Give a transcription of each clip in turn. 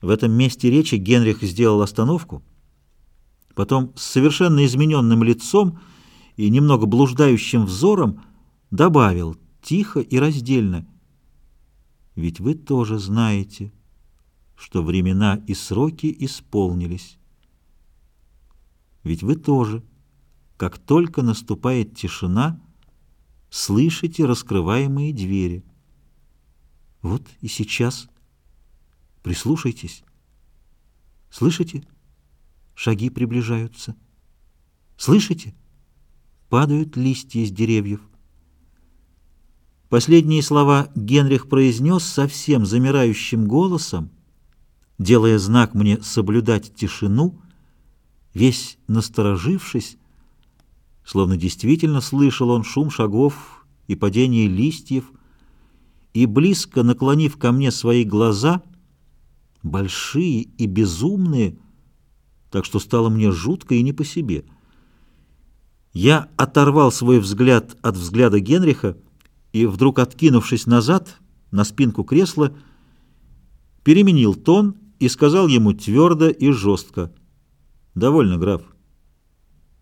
В этом месте речи Генрих сделал остановку, потом с совершенно измененным лицом и немного блуждающим взором добавил тихо и раздельно. «Ведь вы тоже знаете, что времена и сроки исполнились. Ведь вы тоже, как только наступает тишина, слышите раскрываемые двери. Вот и сейчас – Прислушайтесь. Слышите? Шаги приближаются. Слышите? Падают листья с деревьев. Последние слова Генрих произнес совсем замирающим голосом, делая знак мне соблюдать тишину, весь насторожившись, словно действительно слышал он шум шагов и падение листьев, и, близко наклонив ко мне свои глаза, большие и безумные, так что стало мне жутко и не по себе. Я оторвал свой взгляд от взгляда Генриха и, вдруг откинувшись назад на спинку кресла, переменил тон и сказал ему твердо и жестко. «Довольно, граф.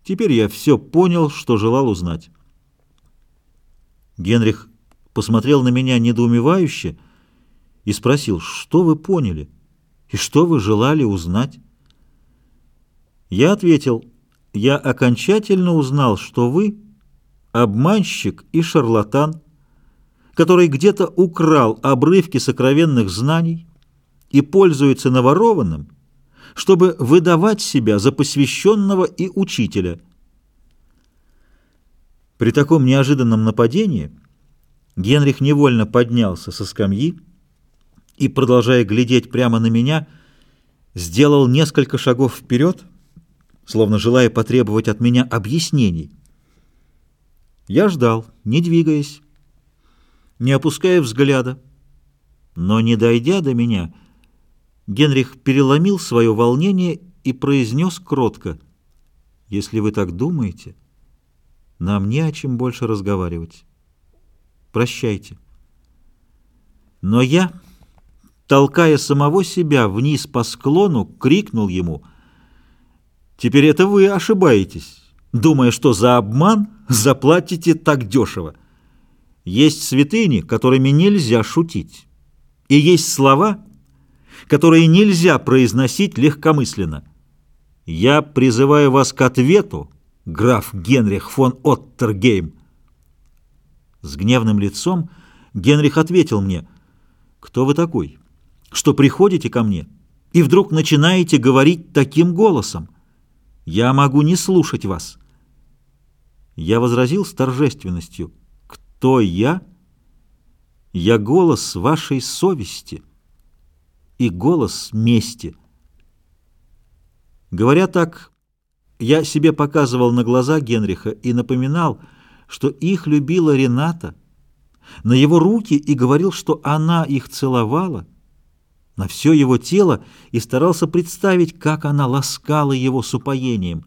Теперь я все понял, что желал узнать». Генрих посмотрел на меня недоумевающе и спросил, что вы поняли? И что вы желали узнать? Я ответил, я окончательно узнал, что вы обманщик и шарлатан, который где-то украл обрывки сокровенных знаний и пользуется наворованным, чтобы выдавать себя за посвященного и учителя. При таком неожиданном нападении Генрих невольно поднялся со скамьи, и, продолжая глядеть прямо на меня, сделал несколько шагов вперед, словно желая потребовать от меня объяснений. Я ждал, не двигаясь, не опуская взгляда, но, не дойдя до меня, Генрих переломил свое волнение и произнес кротко, «Если вы так думаете, нам не о чем больше разговаривать. Прощайте». Но я толкая самого себя вниз по склону, крикнул ему «Теперь это вы ошибаетесь, думая, что за обман заплатите так дешево. Есть святыни, которыми нельзя шутить, и есть слова, которые нельзя произносить легкомысленно. Я призываю вас к ответу, граф Генрих фон Оттергейм». С гневным лицом Генрих ответил мне «Кто вы такой?» Что приходите ко мне и вдруг начинаете говорить таким голосом. Я могу не слушать вас. Я возразил с торжественностью. Кто я? Я голос вашей совести и голос мести. Говоря так, я себе показывал на глаза Генриха и напоминал, что их любила Рената, на его руки и говорил, что она их целовала, на все его тело и старался представить, как она ласкала его с упоением.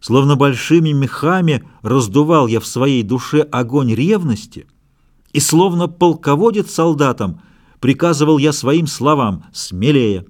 Словно большими мехами раздувал я в своей душе огонь ревности, и словно полководец солдатам приказывал я своим словам «смелее».